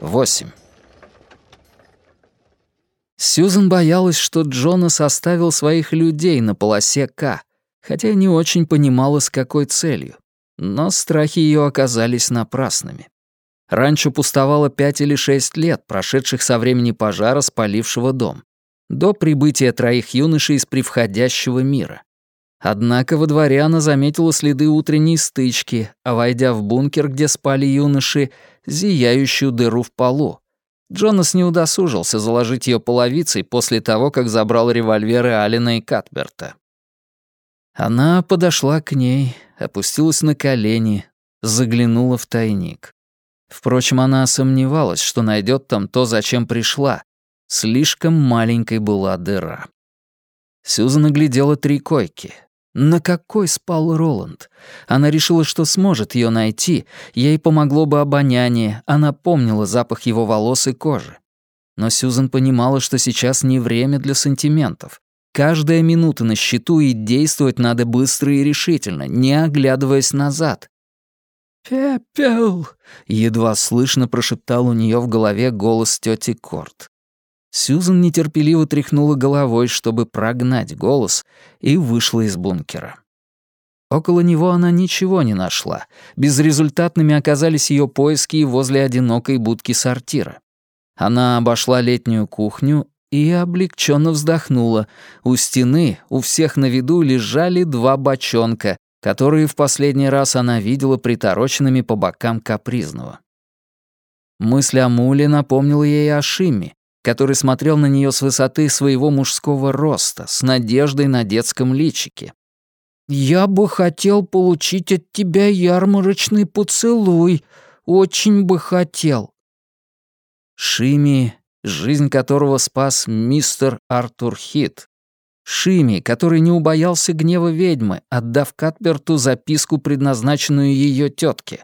Восемь. Сьюзен боялась, что Джонас оставил своих людей на полосе К, хотя не очень понимала, с какой целью. Но страхи ее оказались напрасными. Раньше пустовало пять или шесть лет, прошедших со времени пожара, спалившего дом, до прибытия троих юношей из превходящего мира. Однако во дворе она заметила следы утренней стычки, а войдя в бункер, где спали юноши, зияющую дыру в полу. Джонас не удосужился заложить ее половицей после того, как забрал револьверы Алина и Катберта. Она подошла к ней, опустилась на колени, заглянула в тайник. Впрочем, она сомневалась, что найдет там то, зачем пришла. Слишком маленькой была дыра. Сьюзан оглядела три койки. На какой спал Роланд? Она решила, что сможет ее найти. Ей помогло бы обоняние, она помнила запах его волос и кожи. Но Сьюзан понимала, что сейчас не время для сантиментов. Каждая минута на счету, и действовать надо быстро и решительно, не оглядываясь назад. «Пепел!» — едва слышно прошептал у нее в голове голос тети Корт. Сьюзан нетерпеливо тряхнула головой, чтобы прогнать голос, и вышла из бункера. Около него она ничего не нашла. Безрезультатными оказались ее поиски возле одинокой будки сортира. Она обошла летнюю кухню и облегченно вздохнула. У стены, у всех на виду, лежали два бочонка, которые в последний раз она видела притороченными по бокам капризного. Мысль о Муле напомнила ей о Шимме, который смотрел на нее с высоты своего мужского роста, с надеждой на детском личике. «Я бы хотел получить от тебя ярмарочный поцелуй. Очень бы хотел». Шими, жизнь которого спас мистер Артур Хит. Шими, который не убоялся гнева ведьмы, отдав Катберту записку, предназначенную ее тетке.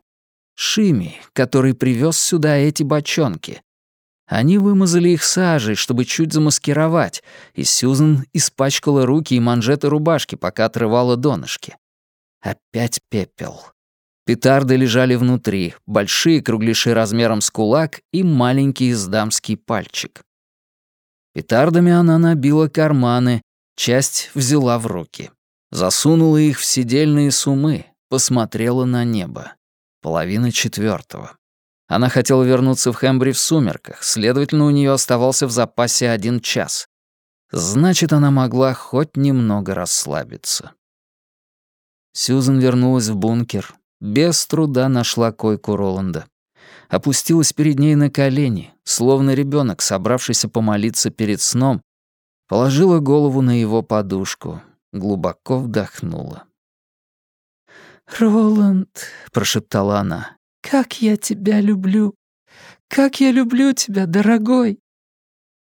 Шими, который привез сюда эти бочонки. Они вымазали их сажей, чтобы чуть замаскировать, и Сьюзен испачкала руки и манжеты рубашки, пока отрывала донышки. Опять пепел. Петарды лежали внутри, большие кругляши размером с кулак и маленький издамский пальчик. Петардами она набила карманы, часть взяла в руки. Засунула их в сидельные сумы, посмотрела на небо. Половина четвертого. Она хотела вернуться в Хэмбри в сумерках, следовательно, у нее оставался в запасе один час. Значит, она могла хоть немного расслабиться. Сьюзен вернулась в бункер, без труда нашла койку Роланда. Опустилась перед ней на колени, словно ребенок, собравшийся помолиться перед сном, положила голову на его подушку, глубоко вдохнула. «Роланд», — прошептала она, как я тебя люблю! Как я люблю тебя, дорогой!»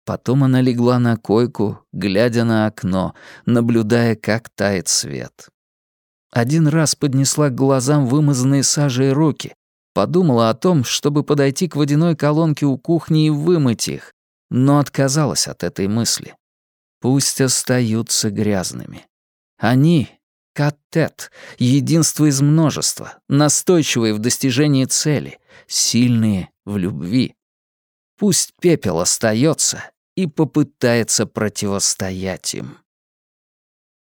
Потом она легла на койку, глядя на окно, наблюдая, как тает свет. Один раз поднесла к глазам вымазанные сажей руки, подумала о том, чтобы подойти к водяной колонке у кухни и вымыть их, но отказалась от этой мысли. Пусть остаются грязными. Они Каттет — единство из множества, настойчивые в достижении цели, сильные в любви. Пусть пепел остается и попытается противостоять им.